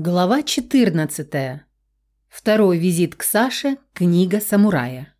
Глава 14. Второй визит к Саше. Книга самурая.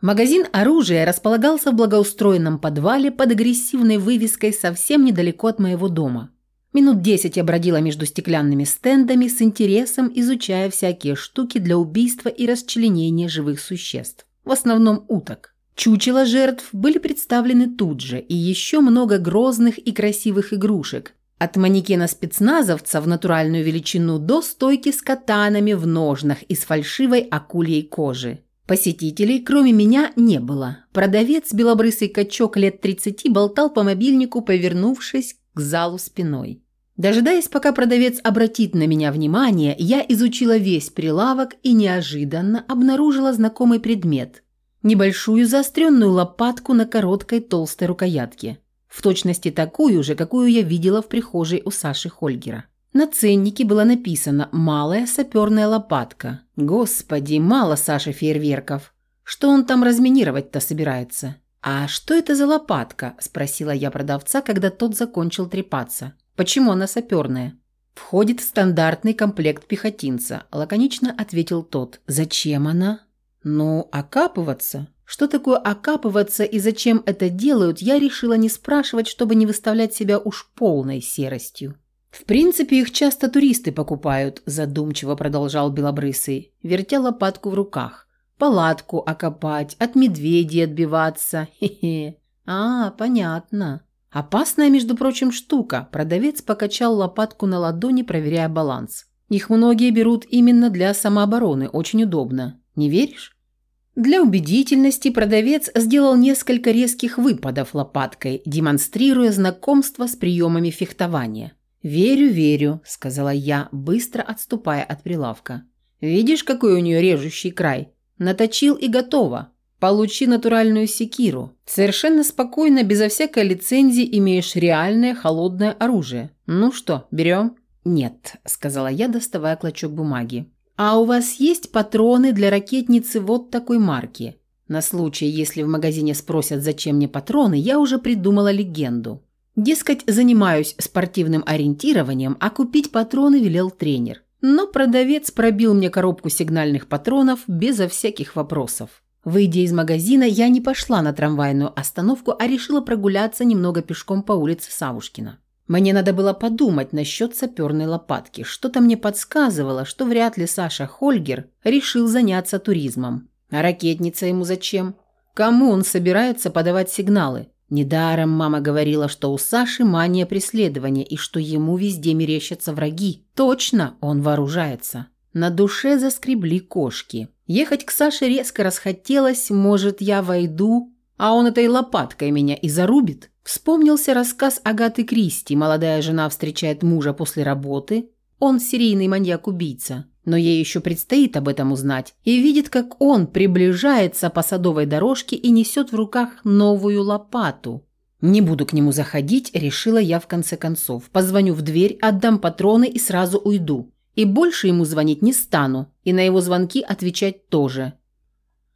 Магазин оружия располагался в благоустроенном подвале под агрессивной вывеской совсем недалеко от моего дома. Минут десять я бродила между стеклянными стендами с интересом, изучая всякие штуки для убийства и расчленения живых существ, в основном уток. Чучела жертв были представлены тут же, и еще много грозных и красивых игрушек, от манекена спецназовца в натуральную величину до стойки с катанами в ножнах из фальшивой акульей кожи. Посетителей, кроме меня, не было. Продавец, белобрысый качок лет 30, болтал по мобильнику, повернувшись к залу спиной. Дожидаясь, пока продавец обратит на меня внимание, я изучила весь прилавок и неожиданно обнаружила знакомый предмет – небольшую заостренную лопатку на короткой толстой рукоятке – в точности такую же, какую я видела в прихожей у Саши Хольгера. На ценнике было написано «Малая саперная лопатка». Господи, мало Саши фейерверков. Что он там разминировать-то собирается? «А что это за лопатка?» – спросила я продавца, когда тот закончил трепаться. «Почему она саперная?» «Входит в стандартный комплект пехотинца», – лаконично ответил тот. «Зачем она?» «Ну, окапываться». Что такое окапываться и зачем это делают, я решила не спрашивать, чтобы не выставлять себя уж полной серостью. «В принципе, их часто туристы покупают», – задумчиво продолжал Белобрысый, вертя лопатку в руках. «Палатку окопать, от медведей отбиваться. Хе-хе. А, понятно. Опасная, между прочим, штука». Продавец покачал лопатку на ладони, проверяя баланс. «Их многие берут именно для самообороны, очень удобно. Не веришь?» Для убедительности продавец сделал несколько резких выпадов лопаткой, демонстрируя знакомство с приемами фехтования. «Верю, верю», – сказала я, быстро отступая от прилавка. «Видишь, какой у нее режущий край? Наточил и готово. Получи натуральную секиру. Совершенно спокойно, безо всякой лицензии, имеешь реальное холодное оружие. Ну что, берем?» «Нет», – сказала я, доставая клочок бумаги. «А у вас есть патроны для ракетницы вот такой марки?» На случай, если в магазине спросят, зачем мне патроны, я уже придумала легенду. Дескать, занимаюсь спортивным ориентированием, а купить патроны велел тренер. Но продавец пробил мне коробку сигнальных патронов безо всяких вопросов. Выйдя из магазина, я не пошла на трамвайную остановку, а решила прогуляться немного пешком по улице Савушкина. Мне надо было подумать насчет саперной лопатки. Что-то мне подсказывало, что вряд ли Саша Хольгер решил заняться туризмом. А ракетница ему зачем? Кому он собирается подавать сигналы? Недаром мама говорила, что у Саши мания преследования и что ему везде мерещатся враги. Точно, он вооружается. На душе заскребли кошки. Ехать к Саше резко расхотелось, может, я войду, а он этой лопаткой меня и зарубит? Вспомнился рассказ Агаты Кристи. Молодая жена встречает мужа после работы. Он серийный маньяк-убийца. Но ей еще предстоит об этом узнать. И видит, как он приближается по садовой дорожке и несет в руках новую лопату. Не буду к нему заходить, решила я в конце концов. Позвоню в дверь, отдам патроны и сразу уйду. И больше ему звонить не стану. И на его звонки отвечать тоже.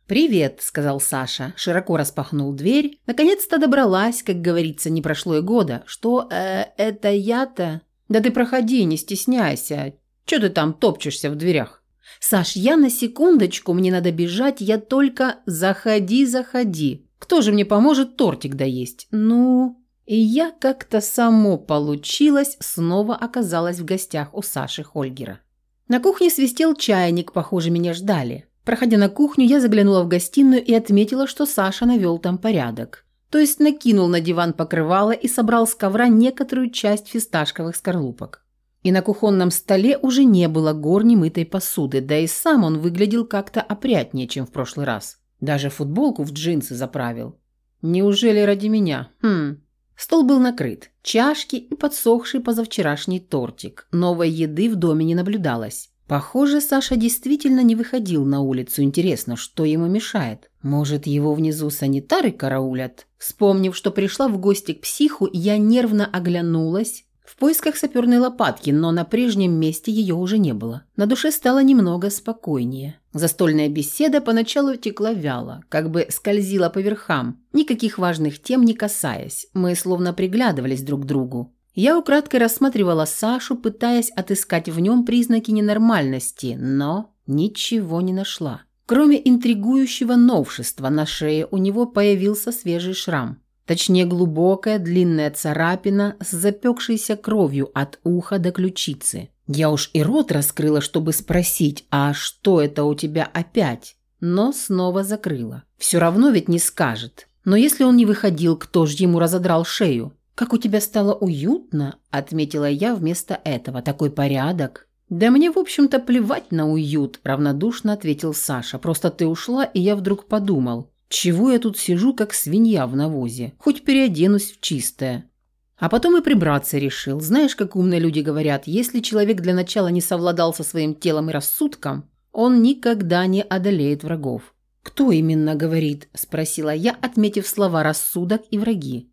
«Привет», – сказал Саша, широко распахнул дверь. Наконец-то добралась, как говорится, не прошло и года. «Что, э, это я-то?» «Да ты проходи, не стесняйся. Чё ты там топчешься в дверях?» «Саш, я на секундочку, мне надо бежать, я только... Заходи, заходи. Кто же мне поможет тортик доесть?» «Ну...» И я как-то само получилось, снова оказалась в гостях у Саши Хольгера. На кухне свистел чайник, похоже, меня ждали. Проходя на кухню, я заглянула в гостиную и отметила, что Саша навел там порядок. То есть накинул на диван покрывало и собрал с ковра некоторую часть фисташковых скорлупок. И на кухонном столе уже не было гор немытой посуды, да и сам он выглядел как-то опрятнее, чем в прошлый раз. Даже футболку в джинсы заправил. Неужели ради меня? Хм. Стол был накрыт. Чашки и подсохший позавчерашний тортик. Новой еды в доме не наблюдалось. Похоже, Саша действительно не выходил на улицу. Интересно, что ему мешает? Может, его внизу санитары караулят? Вспомнив, что пришла в гости к психу, я нервно оглянулась в поисках саперной лопатки, но на прежнем месте ее уже не было. На душе стало немного спокойнее. Застольная беседа поначалу текла вяло, как бы скользила по верхам, никаких важных тем не касаясь. Мы словно приглядывались друг к другу. Я украдкой рассматривала Сашу, пытаясь отыскать в нем признаки ненормальности, но ничего не нашла. Кроме интригующего новшества, на шее у него появился свежий шрам. Точнее, глубокая длинная царапина с запекшейся кровью от уха до ключицы. Я уж и рот раскрыла, чтобы спросить, а что это у тебя опять? Но снова закрыла. Все равно ведь не скажет. Но если он не выходил, кто ж ему разодрал шею? «Как у тебя стало уютно», – отметила я вместо этого. «Такой порядок». «Да мне, в общем-то, плевать на уют», – равнодушно ответил Саша. «Просто ты ушла, и я вдруг подумал, чего я тут сижу, как свинья в навозе? Хоть переоденусь в чистое». А потом и прибраться решил. Знаешь, как умные люди говорят, если человек для начала не совладал со своим телом и рассудком, он никогда не одолеет врагов. «Кто именно говорит?» – спросила я, отметив слова «рассудок» и «враги».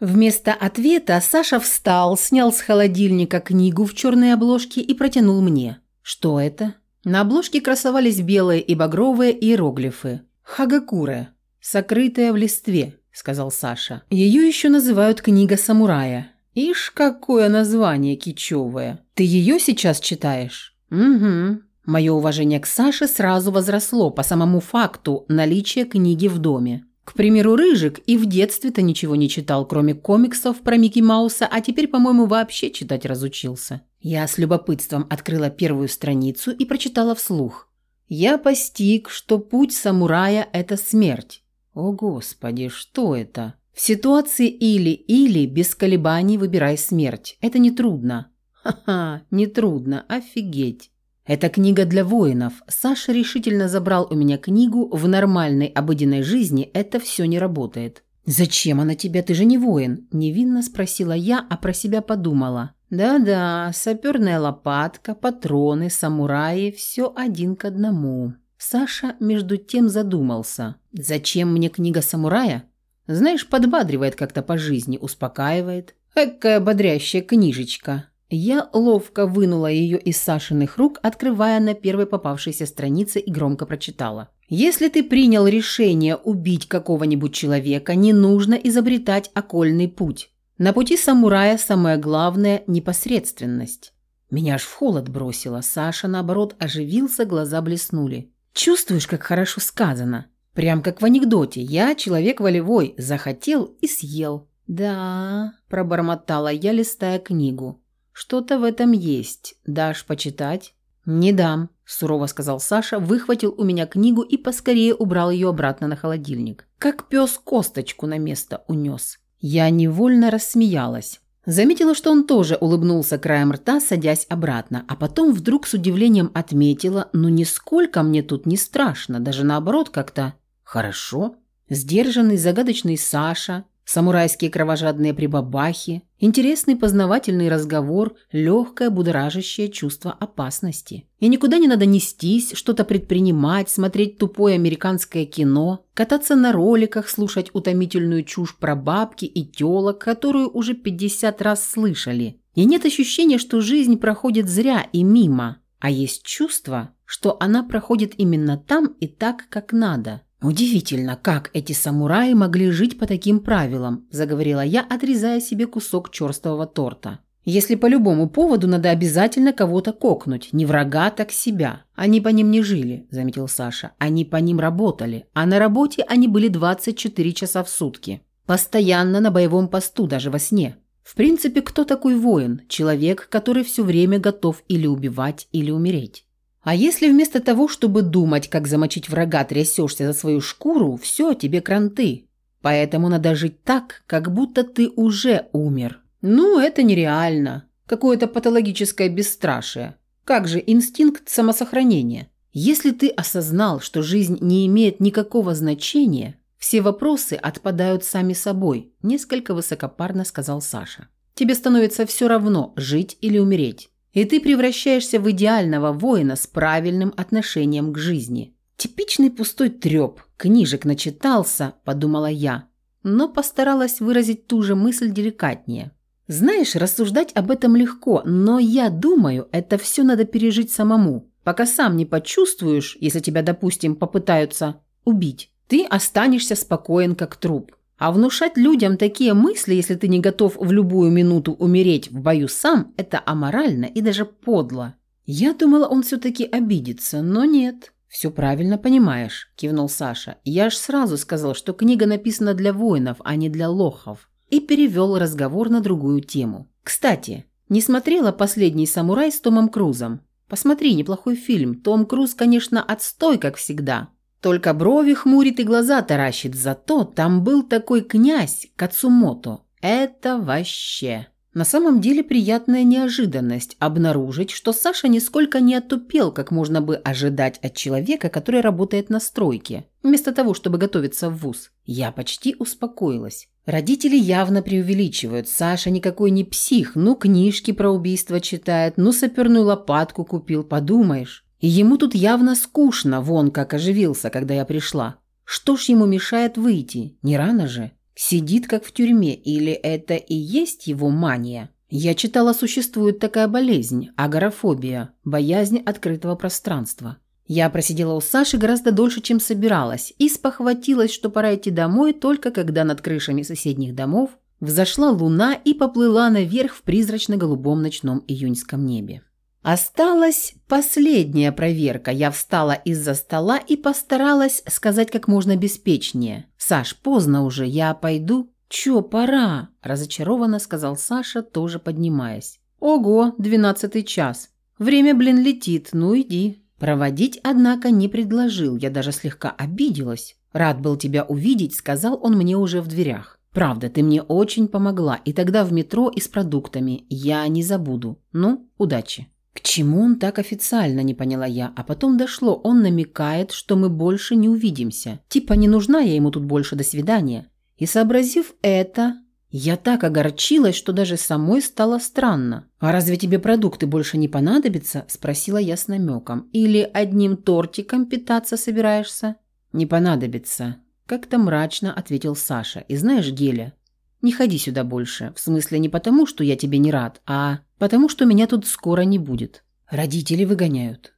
Вместо ответа Саша встал, снял с холодильника книгу в черной обложке и протянул мне. Что это? На обложке красовались белые и багровые иероглифы. «Хагакуре», «сокрытая в листве», – сказал Саша. «Ее еще называют «Книга самурая». Ишь, какое название кичевое. Ты ее сейчас читаешь? Угу. Мое уважение к Саше сразу возросло по самому факту наличия книги в доме. К примеру, Рыжик и в детстве-то ничего не читал, кроме комиксов про Микки Мауса, а теперь, по-моему, вообще читать разучился. Я с любопытством открыла первую страницу и прочитала вслух. Я постиг, что путь самурая – это смерть. О, Господи, что это? В ситуации или-или без колебаний выбирай смерть. Это нетрудно. Ха-ха, нетрудно, офигеть. Это книга для воинов. Саша решительно забрал у меня книгу. В нормальной обыденной жизни это все не работает. «Зачем она тебе? Ты же не воин!» – невинно спросила я, а про себя подумала. «Да-да, саперная лопатка, патроны, самураи – все один к одному». Саша между тем задумался. «Зачем мне книга самурая?» «Знаешь, подбадривает как-то по жизни, успокаивает. Какая бодрящая книжечка!» Я ловко вынула ее из Сашиных рук, открывая на первой попавшейся странице и громко прочитала. «Если ты принял решение убить какого-нибудь человека, не нужно изобретать окольный путь. На пути самурая самое главное – непосредственность». Меня аж в холод бросило. Саша, наоборот, оживился, глаза блеснули. «Чувствуешь, как хорошо сказано? Прям как в анекдоте. Я человек волевой, захотел и съел». «Да», – пробормотала я, листая книгу. Что-то в этом есть. Дашь почитать? Не дам, сурово сказал Саша, выхватил у меня книгу и поскорее убрал ее обратно на холодильник. Как пес косточку на место унес. Я невольно рассмеялась. Заметила, что он тоже улыбнулся краем рта, садясь обратно, а потом вдруг с удивлением отметила, ну нисколько мне тут не страшно, даже наоборот как-то хорошо. Сдержанный, загадочный Саша, самурайские кровожадные прибабахи, интересный познавательный разговор, легкое будоражащее чувство опасности. И никуда не надо нестись, что-то предпринимать, смотреть тупое американское кино, кататься на роликах, слушать утомительную чушь про бабки и телок, которую уже 50 раз слышали. И нет ощущения, что жизнь проходит зря и мимо, а есть чувство, что она проходит именно там и так, как надо – «Удивительно, как эти самураи могли жить по таким правилам», – заговорила я, отрезая себе кусок черствого торта. «Если по любому поводу надо обязательно кого-то кокнуть, не врага, так себя. Они по ним не жили», – заметил Саша. «Они по ним работали, а на работе они были 24 часа в сутки. Постоянно на боевом посту, даже во сне. В принципе, кто такой воин? Человек, который все время готов или убивать, или умереть. А если вместо того, чтобы думать, как замочить врага, трясешься за свою шкуру, все, тебе кранты. Поэтому надо жить так, как будто ты уже умер. Ну, это нереально. Какое-то патологическое бесстрашие. Как же инстинкт самосохранения? Если ты осознал, что жизнь не имеет никакого значения, все вопросы отпадают сами собой, несколько высокопарно сказал Саша. Тебе становится все равно, жить или умереть и ты превращаешься в идеального воина с правильным отношением к жизни. Типичный пустой треп, книжек начитался, подумала я, но постаралась выразить ту же мысль деликатнее. Знаешь, рассуждать об этом легко, но я думаю, это все надо пережить самому. Пока сам не почувствуешь, если тебя, допустим, попытаются убить, ты останешься спокоен как труп. А внушать людям такие мысли, если ты не готов в любую минуту умереть в бою сам, это аморально и даже подло. Я думала, он все-таки обидится, но нет. «Все правильно понимаешь», – кивнул Саша. «Я ж сразу сказал, что книга написана для воинов, а не для лохов». И перевел разговор на другую тему. «Кстати, не смотрела «Последний самурай» с Томом Крузом? Посмотри, неплохой фильм. Том Круз, конечно, отстой, как всегда. Только брови хмурит и глаза таращит. Зато там был такой князь Кацумото. Это вообще... На самом деле приятная неожиданность обнаружить, что Саша нисколько не отупел, как можно бы ожидать от человека, который работает на стройке, вместо того, чтобы готовиться в ВУЗ. Я почти успокоилась. Родители явно преувеличивают. Саша никакой не псих, ну книжки про убийство читает, ну саперную лопатку купил, подумаешь. И ему тут явно скучно, вон как оживился, когда я пришла. Что ж ему мешает выйти? Не рано же. Сидит как в тюрьме, или это и есть его мания? Я читала, существует такая болезнь – агорафобия, боязнь открытого пространства. Я просидела у Саши гораздо дольше, чем собиралась, и спохватилась, что пора идти домой только когда над крышами соседних домов взошла луна и поплыла наверх в призрачно-голубом ночном июньском небе. Осталась последняя проверка. Я встала из-за стола и постаралась сказать как можно беспечнее. «Саш, поздно уже, я пойду». «Чё, пора?» – разочарованно сказал Саша, тоже поднимаясь. «Ого, двенадцатый час. Время, блин, летит, ну иди». Проводить, однако, не предложил, я даже слегка обиделась. «Рад был тебя увидеть», – сказал он мне уже в дверях. «Правда, ты мне очень помогла, и тогда в метро и с продуктами. Я не забуду. Ну, удачи». К чему он так официально, не поняла я, а потом дошло, он намекает, что мы больше не увидимся. Типа не нужна я ему тут больше, до свидания. И сообразив это, я так огорчилась, что даже самой стало странно. «А разве тебе продукты больше не понадобятся?» – спросила я с намеком. «Или одним тортиком питаться собираешься?» «Не понадобится», – как-то мрачно ответил Саша. «И знаешь, Геля, не ходи сюда больше. В смысле не потому, что я тебе не рад, а потому что меня тут скоро не будет. Родители выгоняют.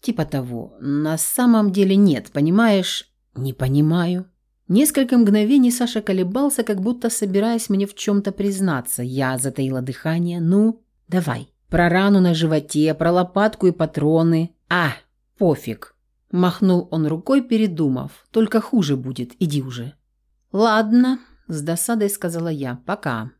Типа того. На самом деле нет, понимаешь? Не понимаю. Несколько мгновений Саша колебался, как будто собираясь мне в чем-то признаться. Я затаила дыхание. Ну, давай. Про рану на животе, про лопатку и патроны. А, пофиг. Махнул он рукой, передумав. Только хуже будет, иди уже. Ладно, с досадой сказала я. Пока.